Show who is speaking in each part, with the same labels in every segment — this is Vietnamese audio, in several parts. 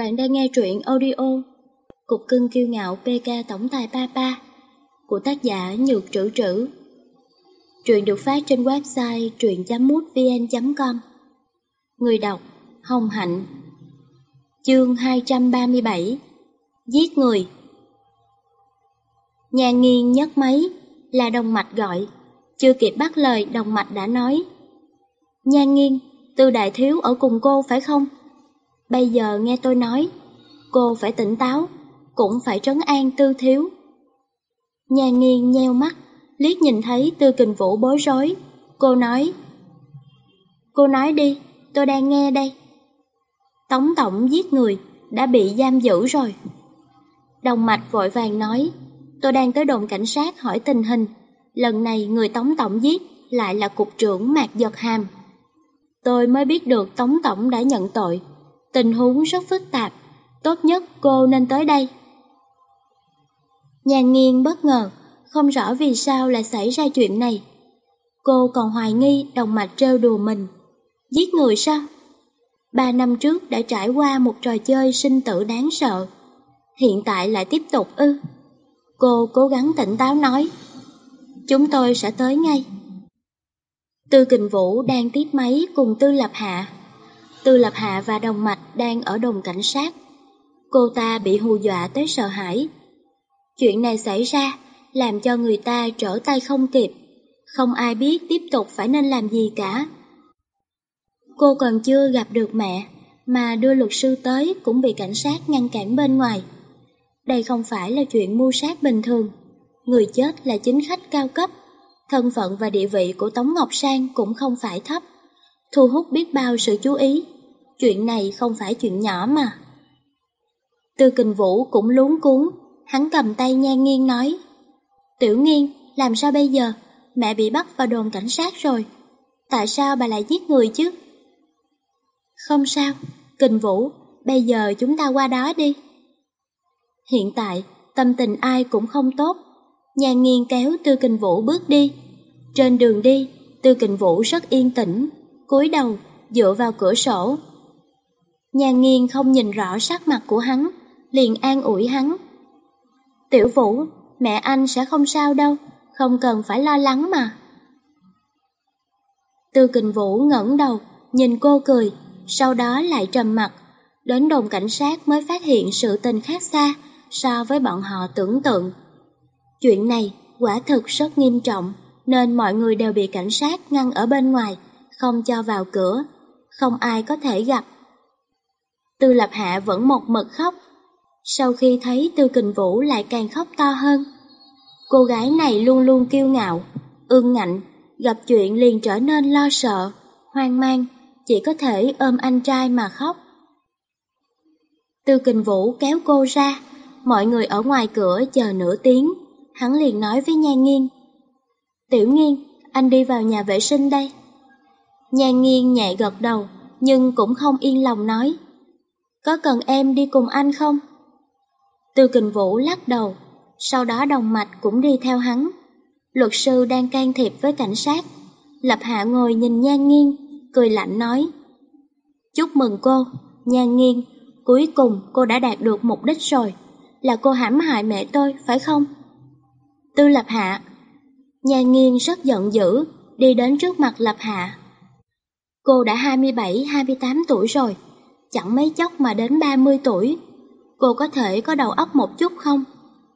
Speaker 1: Bạn đang nghe truyện audio. Cục cưng kiêu ngạo PK Tổng tài Papa của tác giả Nhược Trữ Trữ. Truyện được phát trên website truyện.mútvn.com Người đọc Hồng Hạnh. Chương 237 Giết người. Nhà nghiên nhấc máy là đồng mạch gọi. Chưa kịp bắt lời đồng mạch đã nói. Nha nghiên, từ đại thiếu ở cùng cô phải không? Bây giờ nghe tôi nói, cô phải tỉnh táo, cũng phải trấn an tư thiếu. Nhà nghiêng nheo mắt, liếc nhìn thấy tư kình vũ bối rối. Cô nói, Cô nói đi, tôi đang nghe đây. Tống tổng giết người, đã bị giam giữ rồi. Đồng mạch vội vàng nói, tôi đang tới đồn cảnh sát hỏi tình hình. Lần này người tống tổng giết lại là cục trưởng Mạc Giật Hàm. Tôi mới biết được tống tổng đã nhận tội, Tình huống rất phức tạp, tốt nhất cô nên tới đây. Nhàn nghiêng bất ngờ, không rõ vì sao lại xảy ra chuyện này. Cô còn hoài nghi đồng mạch trêu đùa mình. Giết người sao? Ba năm trước đã trải qua một trò chơi sinh tử đáng sợ. Hiện tại lại tiếp tục ư. Cô cố gắng tỉnh táo nói. Chúng tôi sẽ tới ngay. Tư Kình Vũ đang tiếp máy cùng Tư Lập Hạ Tư Lập Hạ và Đồng Mạch đang ở đồn cảnh sát. Cô ta bị hù dọa tới sợ hãi. Chuyện này xảy ra làm cho người ta trở tay không kịp, không ai biết tiếp tục phải nên làm gì cả. Cô còn chưa gặp được mẹ, mà đưa luật sư tới cũng bị cảnh sát ngăn cản bên ngoài. Đây không phải là chuyện mưu sát bình thường, người chết là chính khách cao cấp, thân phận và địa vị của Tống Ngọc Sang cũng không phải thấp thu hút biết bao sự chú ý. Chuyện này không phải chuyện nhỏ mà. Tư kình vũ cũng luống cuốn, hắn cầm tay nhan nghiêng nói. Tiểu nghiêng, làm sao bây giờ? Mẹ bị bắt vào đồn cảnh sát rồi. Tại sao bà lại giết người chứ? Không sao, kình vũ, bây giờ chúng ta qua đó đi. Hiện tại, tâm tình ai cũng không tốt. Nhà nghiêng kéo Tư Kình Vũ bước đi. Trên đường đi, Tư Kình Vũ rất yên tĩnh, cúi đầu, dựa vào cửa sổ. Nhà nghiên không nhìn rõ sắc mặt của hắn, liền an ủi hắn. Tiểu Vũ, mẹ anh sẽ không sao đâu, không cần phải lo lắng mà. Tư kình Vũ ngẩng đầu, nhìn cô cười, sau đó lại trầm mặt. Đến đồn cảnh sát mới phát hiện sự tình khác xa so với bọn họ tưởng tượng. Chuyện này quả thực rất nghiêm trọng, nên mọi người đều bị cảnh sát ngăn ở bên ngoài, không cho vào cửa, không ai có thể gặp. Tư Lập Hạ vẫn một mực khóc, sau khi thấy Tư Kình Vũ lại càng khóc to hơn. Cô gái này luôn luôn kiêu ngạo, ương ngạnh, gặp chuyện liền trở nên lo sợ, hoang mang, chỉ có thể ôm anh trai mà khóc. Tư Kình Vũ kéo cô ra, mọi người ở ngoài cửa chờ nửa tiếng, hắn liền nói với Nhan Nghiên. Tiểu Nghiên, anh đi vào nhà vệ sinh đây. Nhan nghiêng nhẹ gật đầu, nhưng cũng không yên lòng nói. Có cần em đi cùng anh không? Tư kình vũ lắc đầu, sau đó đồng mạch cũng đi theo hắn. Luật sư đang can thiệp với cảnh sát. Lập hạ ngồi nhìn nhan nghiêng, cười lạnh nói. Chúc mừng cô, nhan nghiêng, cuối cùng cô đã đạt được mục đích rồi. Là cô hãm hại mẹ tôi, phải không? Tư lập hạ. Nhan nghiêng rất giận dữ, đi đến trước mặt lập hạ, Cô đã 27-28 tuổi rồi, chẳng mấy chốc mà đến 30 tuổi. Cô có thể có đầu óc một chút không?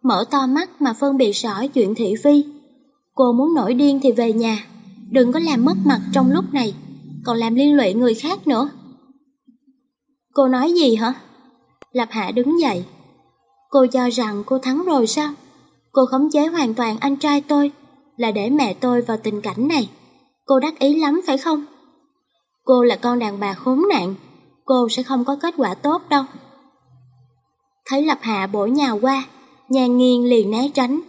Speaker 1: Mở to mắt mà phân biệt rõ chuyện thị phi. Cô muốn nổi điên thì về nhà, đừng có làm mất mặt trong lúc này, còn làm liên lụy người khác nữa. Cô nói gì hả? Lập Hạ đứng dậy. Cô cho rằng cô thắng rồi sao? Cô khống chế hoàn toàn anh trai tôi, là để mẹ tôi vào tình cảnh này. Cô đắc ý lắm phải không? Cô là con đàn bà khốn nạn, cô sẽ không có kết quả tốt đâu. Thấy Lập Hạ bổ nhào qua, nhàn nghiêng liền né tránh.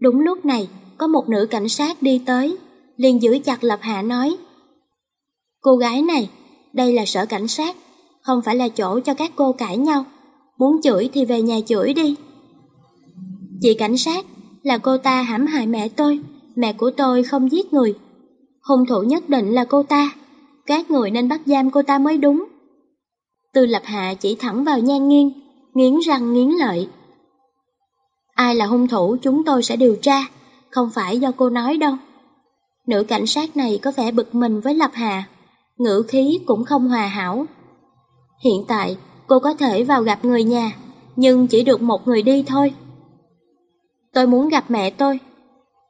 Speaker 1: Đúng lúc này, có một nữ cảnh sát đi tới, liền giữ chặt Lập Hạ nói. Cô gái này, đây là sở cảnh sát, không phải là chỗ cho các cô cãi nhau. Muốn chửi thì về nhà chửi đi. Chị cảnh sát, là cô ta hãm hại mẹ tôi, mẹ của tôi không giết người. Hung thủ nhất định là cô ta các người nên bắt giam cô ta mới đúng. Tư lập hạ chỉ thẳng vào nhan nghiêng, nghiến răng nghiến lợi. Ai là hung thủ chúng tôi sẽ điều tra, không phải do cô nói đâu. Nữ cảnh sát này có vẻ bực mình với Lập Hà, ngữ khí cũng không hòa hảo. Hiện tại, cô có thể vào gặp người nhà, nhưng chỉ được một người đi thôi. Tôi muốn gặp mẹ tôi.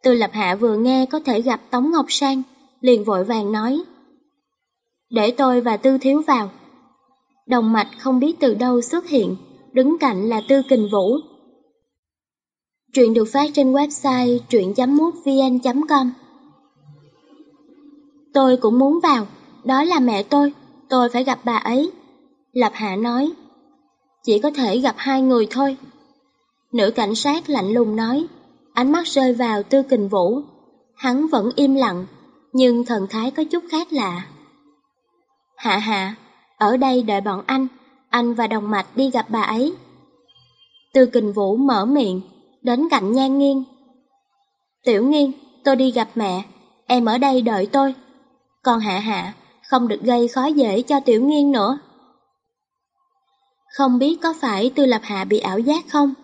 Speaker 1: Tư Lập Hạ vừa nghe có thể gặp Tống Ngọc Sang, liền vội vàng nói. Để tôi và Tư Thiếu vào. Đồng mạch không biết từ đâu xuất hiện, đứng cạnh là Tư Kình Vũ. Truyện được phát trên website truyện.mútvn.com Tôi cũng muốn vào, đó là mẹ tôi, tôi phải gặp bà ấy. Lập Hạ nói, chỉ có thể gặp hai người thôi. Nữ cảnh sát lạnh lùng nói, ánh mắt rơi vào tư kình vũ. Hắn vẫn im lặng, nhưng thần thái có chút khác lạ. Hạ hạ, ở đây đợi bọn anh, anh và đồng mạch đi gặp bà ấy. Từ kình vũ mở miệng, đến cạnh nhan nghiêng. Tiểu nghiêng, tôi đi gặp mẹ, em ở đây đợi tôi. Còn hạ hạ, không được gây khó dễ cho tiểu nghiêng nữa. Không biết có phải Tư Lập Hạ bị ảo giác không?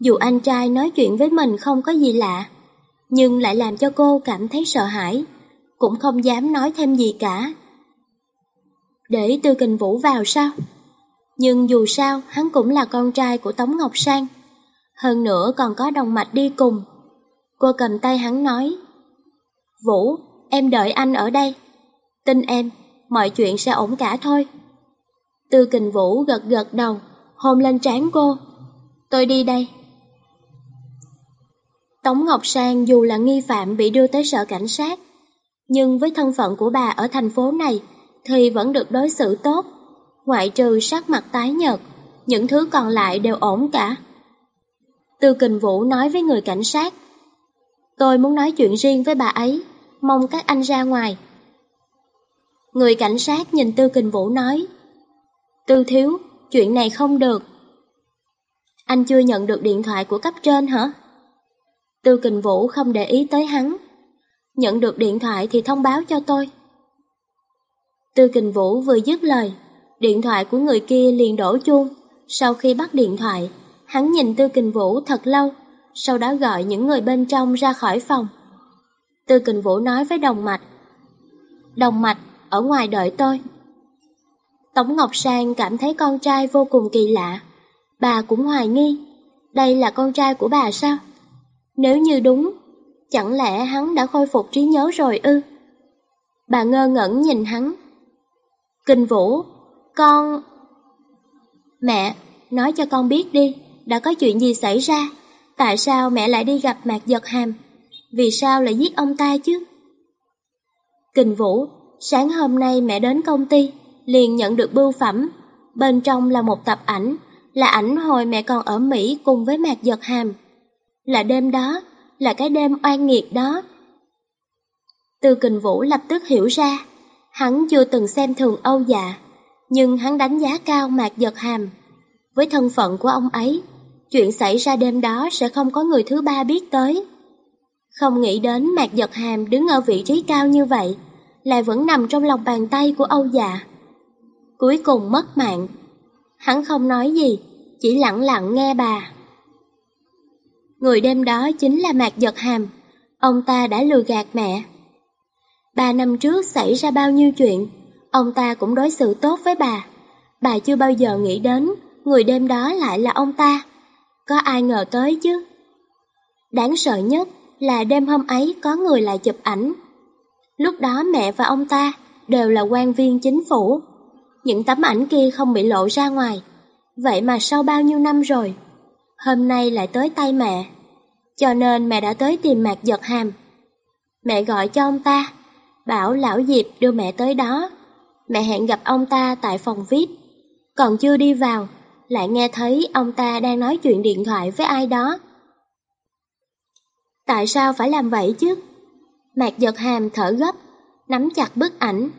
Speaker 1: Dù anh trai nói chuyện với mình không có gì lạ, nhưng lại làm cho cô cảm thấy sợ hãi, cũng không dám nói thêm gì cả. Để Tư Kình Vũ vào sao? Nhưng dù sao, hắn cũng là con trai của Tống Ngọc Sang. Hơn nữa còn có đồng mạch đi cùng. Cô cầm tay hắn nói, Vũ, em đợi anh ở đây. Tin em, mọi chuyện sẽ ổn cả thôi. Tư kình vũ gật gật đầu, hôn lên trán cô. Tôi đi đây. Tống Ngọc Sang dù là nghi phạm bị đưa tới sở cảnh sát, nhưng với thân phận của bà ở thành phố này thì vẫn được đối xử tốt, ngoại trừ sắc mặt tái nhợt, những thứ còn lại đều ổn cả. Tư Kình Vũ nói với người cảnh sát, tôi muốn nói chuyện riêng với bà ấy, mong các anh ra ngoài. Người cảnh sát nhìn Tư Kình Vũ nói, Tư thiếu, chuyện này không được. Anh chưa nhận được điện thoại của cấp trên hả? Tư Kình Vũ không để ý tới hắn. Nhận được điện thoại thì thông báo cho tôi. Tư Kình Vũ vừa dứt lời, điện thoại của người kia liền đổ chuông. Sau khi bắt điện thoại, hắn nhìn Tư Kình Vũ thật lâu, sau đó gọi những người bên trong ra khỏi phòng. Tư Kình Vũ nói với Đồng Mạch. Đồng Mạch, ở ngoài đợi tôi. Tống Ngọc Sang cảm thấy con trai vô cùng kỳ lạ. Bà cũng hoài nghi, đây là con trai của bà sao? Nếu như đúng, chẳng lẽ hắn đã khôi phục trí nhớ rồi ư? Bà ngơ ngẩn nhìn hắn. Kinh Vũ, con... Mẹ, nói cho con biết đi, đã có chuyện gì xảy ra? Tại sao mẹ lại đi gặp Mạc Giật Hàm? Vì sao lại giết ông ta chứ? Kình Vũ, sáng hôm nay mẹ đến công ty, liền nhận được bưu phẩm. Bên trong là một tập ảnh, là ảnh hồi mẹ còn ở Mỹ cùng với Mạc Giật Hàm. Là đêm đó, là cái đêm oan nghiệt đó. Từ kình vũ lập tức hiểu ra, hắn chưa từng xem thường Âu dạ, nhưng hắn đánh giá cao Mạc Giật Hàm. Với thân phận của ông ấy, chuyện xảy ra đêm đó sẽ không có người thứ ba biết tới. Không nghĩ đến Mạc Giật Hàm đứng ở vị trí cao như vậy, lại vẫn nằm trong lòng bàn tay của Âu dạ cuối cùng mất mạng. Hắn không nói gì, chỉ lặng lặng nghe bà. Người đêm đó chính là Mạc Giật Hàm, ông ta đã lừa gạt mẹ. Ba năm trước xảy ra bao nhiêu chuyện, ông ta cũng đối xử tốt với bà. Bà chưa bao giờ nghĩ đến người đêm đó lại là ông ta. Có ai ngờ tới chứ? Đáng sợ nhất là đêm hôm ấy có người lại chụp ảnh. Lúc đó mẹ và ông ta đều là quan viên chính phủ những tấm ảnh kia không bị lộ ra ngoài. Vậy mà sau bao nhiêu năm rồi, hôm nay lại tới tay mẹ. Cho nên mẹ đã tới tìm Mạc Giật Hàm. Mẹ gọi cho ông ta, bảo lão Diệp đưa mẹ tới đó. Mẹ hẹn gặp ông ta tại phòng VIP. Còn chưa đi vào, lại nghe thấy ông ta đang nói chuyện điện thoại với ai đó. Tại sao phải làm vậy chứ? Mạc Giật Hàm thở gấp, nắm chặt bức ảnh.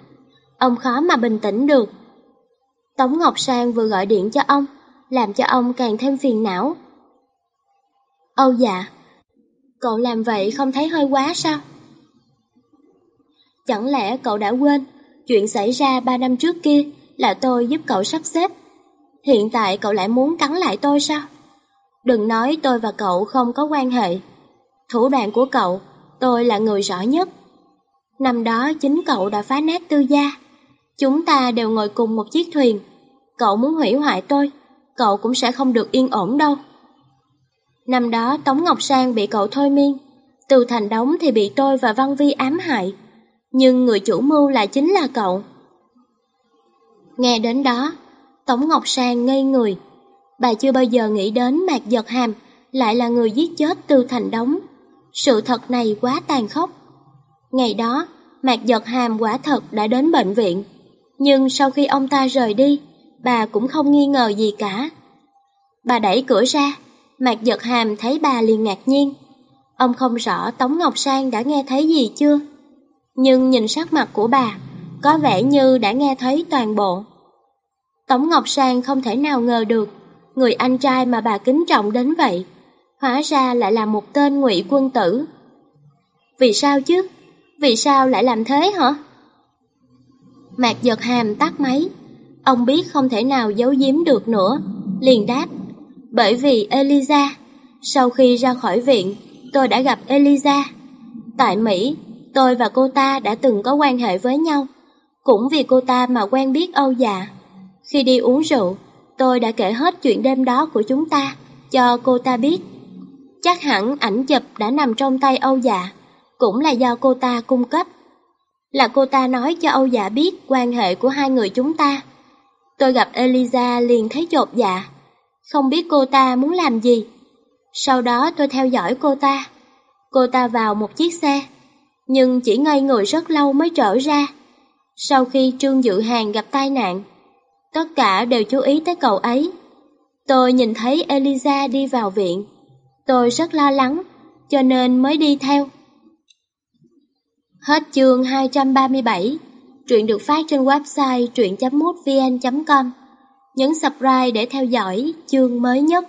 Speaker 1: Ông khó mà bình tĩnh được. Tống Ngọc Sang vừa gọi điện cho ông, làm cho ông càng thêm phiền não. Âu dạ, cậu làm vậy không thấy hơi quá sao? Chẳng lẽ cậu đã quên, chuyện xảy ra ba năm trước kia là tôi giúp cậu sắp xếp, Hiện tại cậu lại muốn cắn lại tôi sao? Đừng nói tôi và cậu không có quan hệ. Thủ đoạn của cậu, tôi là người rõ nhất. Năm đó chính cậu đã phá nát tư gia. Chúng ta đều ngồi cùng một chiếc thuyền. Cậu muốn hủy hoại tôi, cậu cũng sẽ không được yên ổn đâu. Năm đó Tống Ngọc Sang bị cậu thôi miên, từ thành đóng thì bị tôi và Văn Vi ám hại. Nhưng người chủ mưu lại chính là cậu. Nghe đến đó, Tống Ngọc Sang ngây người. Bà chưa bao giờ nghĩ đến Mạc Giật Hàm lại là người giết chết tư Thành Đống. Sự thật này quá tàn khốc. Ngày đó, Mạc Giật Hàm quả thật đã đến bệnh viện. Nhưng sau khi ông ta rời đi, bà cũng không nghi ngờ gì cả. Bà đẩy cửa ra, Mạc Giật Hàm thấy bà liền ngạc nhiên. Ông không rõ Tống Ngọc Sang đã nghe thấy gì chưa, nhưng nhìn sắc mặt của bà, có vẻ như đã nghe thấy toàn bộ. Tống Ngọc Sang không thể nào ngờ được, người anh trai mà bà kính trọng đến vậy, hóa ra lại là một tên ngụy quân tử. Vì sao chứ? Vì sao lại làm thế hả? Mạc giật hàm tắt máy, ông biết không thể nào giấu giếm được nữa, liền đáp. Bởi vì Eliza, sau khi ra khỏi viện, tôi đã gặp Eliza. Tại Mỹ, tôi và cô ta đã từng có quan hệ với nhau, cũng vì cô ta mà quen biết Âu Dạ. Khi đi uống rượu, tôi đã kể hết chuyện đêm đó của chúng ta cho cô ta biết. Chắc hẳn ảnh chụp đã nằm trong tay Âu Dạ, cũng là do cô ta cung cấp. Là cô ta nói cho Âu Dạ biết quan hệ của hai người chúng ta. Tôi gặp Eliza liền thấy chột dạ, không biết cô ta muốn làm gì. Sau đó tôi theo dõi cô ta. Cô ta vào một chiếc xe, nhưng chỉ ngây người rất lâu mới trở ra. Sau khi Trương Dự Hàng gặp tai nạn, tất cả đều chú ý tới cậu ấy. Tôi nhìn thấy Eliza đi vào viện. Tôi rất lo lắng, cho nên mới đi theo. Hết chương 237, truyện được phát trên website truyện.mútvn.com. Nhấn subscribe để theo dõi chương mới nhất.